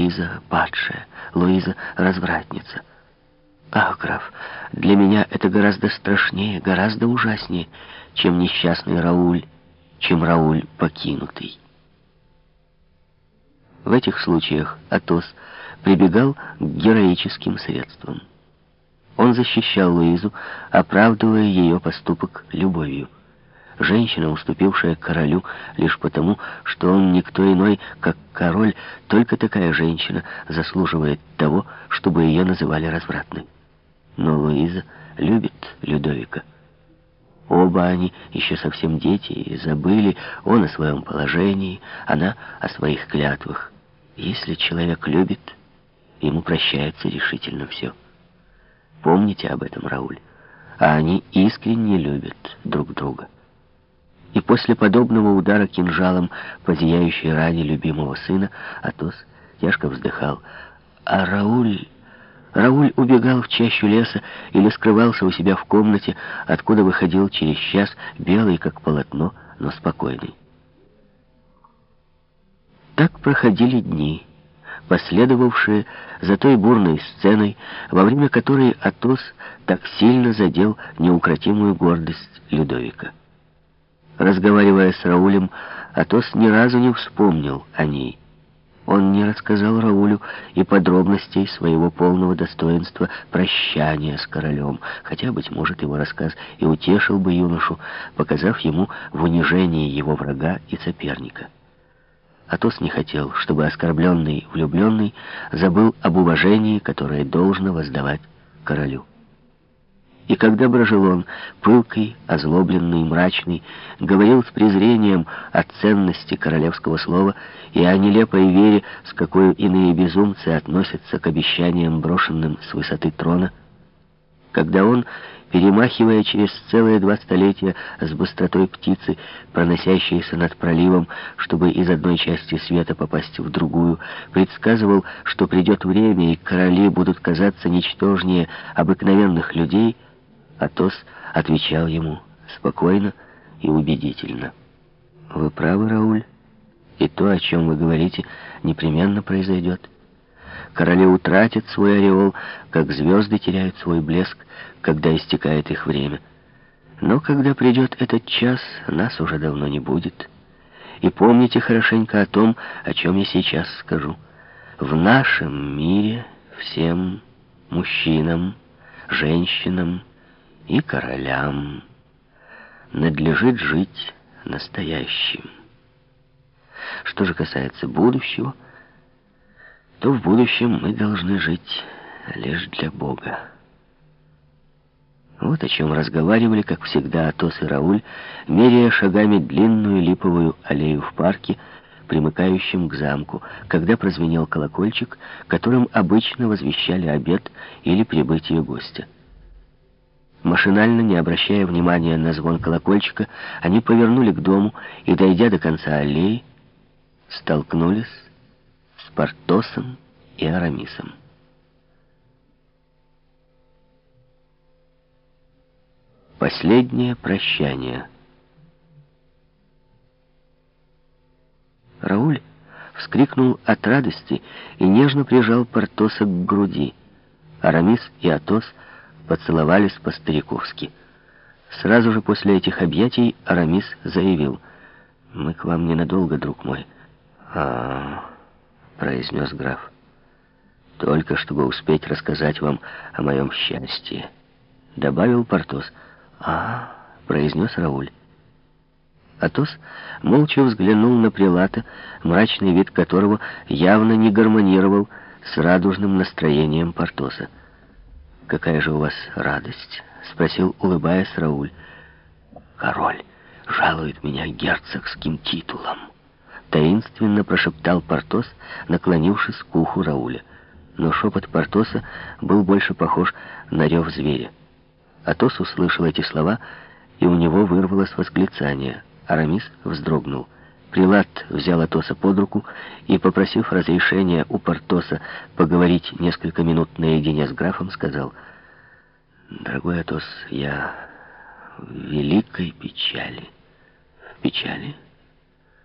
Луиза падшая, Луиза развратница. Ах, граф, для меня это гораздо страшнее, гораздо ужаснее, чем несчастный Рауль, чем Рауль покинутый. В этих случаях Атос прибегал к героическим средствам. Он защищал Луизу, оправдывая ее поступок любовью. Женщина, уступившая королю лишь потому, что он никто иной, как король, только такая женщина заслуживает того, чтобы ее называли развратной. Но Луиза любит Людовика. Оба они еще совсем дети и забыли, он о своем положении, она о своих клятвах. Если человек любит, ему прощается решительно все. Помните об этом, Рауль. А они искренне любят друг друга. И после подобного удара кинжалом по зияющей ране любимого сына Атос тяжко вздыхал. А Рауль... Рауль убегал в чащу леса или скрывался у себя в комнате, откуда выходил через час белый, как полотно, но спокойный. Так проходили дни, последовавшие за той бурной сценой, во время которой Атос так сильно задел неукротимую гордость Людовика. Разговаривая с Раулем, Атос ни разу не вспомнил о ней. Он не рассказал Раулю и подробностей своего полного достоинства прощания с королем, хотя, быть может, его рассказ и утешил бы юношу, показав ему в унижении его врага и соперника. Атос не хотел, чтобы оскорбленный влюбленный забыл об уважении, которое должно воздавать королю. И когда Брожелон, пылкий, озлобленный, мрачный, говорил с презрением о ценности королевского слова и о нелепой вере, с какой иные безумцы относятся к обещаниям, брошенным с высоты трона, когда он, перемахивая через целые два столетия с быстротой птицы, проносящейся над проливом, чтобы из одной части света попасть в другую, предсказывал, что придет время, и короли будут казаться ничтожнее обыкновенных людей — Атос отвечал ему спокойно и убедительно. «Вы правы, Рауль, и то, о чем вы говорите, непременно произойдет. Короли утратят свой ореол, как звезды теряют свой блеск, когда истекает их время. Но когда придет этот час, нас уже давно не будет. И помните хорошенько о том, о чем я сейчас скажу. В нашем мире всем мужчинам, женщинам, и королям надлежит жить настоящим. Что же касается будущего, то в будущем мы должны жить лишь для Бога. Вот о чем разговаривали, как всегда, Атос и Рауль, меряя шагами длинную липовую аллею в парке, примыкающем к замку, когда прозвенел колокольчик, которым обычно возвещали обед или прибытие гостя. Машинально, не обращая внимания на звон колокольчика, они повернули к дому и, дойдя до конца аллеи, столкнулись с Портосом и Арамисом. Последнее прощание. Рауль вскрикнул от радости и нежно прижал Портоса к груди. Арамис и Атос — поцеловались по-стариковски. Сразу же после этих объятий Арамис заявил, «Мы к вам ненадолго, друг мой». «А, — произнес граф, — только чтобы успеть рассказать вам о моем счастье». Добавил Портос. «А, — произнес Рауль. Атос молча взглянул на Прилата, мрачный вид которого явно не гармонировал с радужным настроением Портоса. «Какая же у вас радость?» — спросил, улыбаясь Рауль. «Король жалует меня герцогским титулом», — таинственно прошептал Портос, наклонившись к уху Рауля. Но шепот Портоса был больше похож на рев зверя. Атос услышал эти слова, и у него вырвалось восклицание. Арамис вздрогнул. Прилад взял Атоса под руку и, попросив разрешения у Портоса поговорить несколько минут наедине с графом, сказал, «Дорогой Атос, я в великой печали». «В печали?»